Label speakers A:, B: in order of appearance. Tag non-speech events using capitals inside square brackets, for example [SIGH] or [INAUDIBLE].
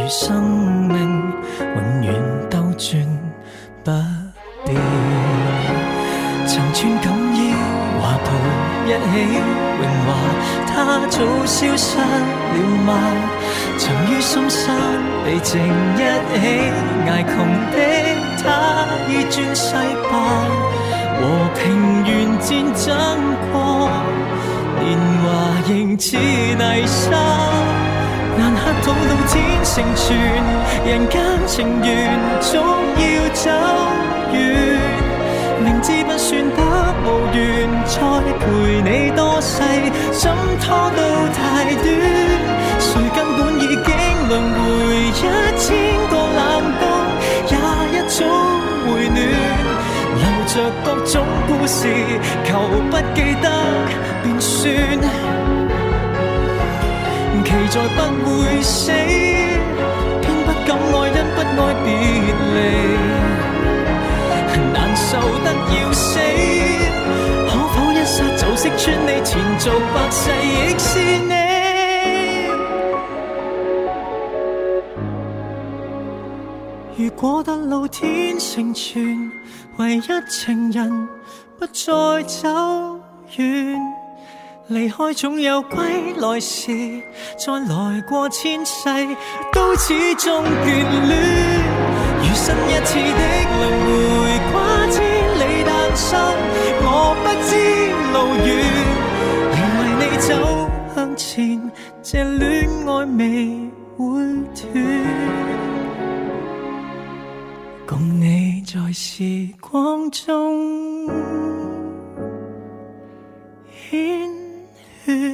A: 如
B: 生
C: 命永远兜转不变，曾穿锦衣华袍一起荣华，他早消失了吗？曾于深山被静一起挨穷的他，已转世吧？和平原战争过，年华仍似泥沙。难乞讨到天成全，人间情缘总要走远。明知不算得无缘，再陪你多世，怎拖到太短。谁根本已经轮回一千个冷冬，也一早回暖。留着各种故事，求不记得便算。再不会死，偏不敢爱，因不爱别离，难受得要死。可否一刹就识穿你，前做百世亦是你？如果得老天成全，唯一情人不再走远。离开总有归来时，再来过千世，都始终眷恋。余生一次的轮回，跨千里诞生。我不知路远，仍为你走向前，这恋爱未会断。共你在时光中，显。hit. [LAUGHS]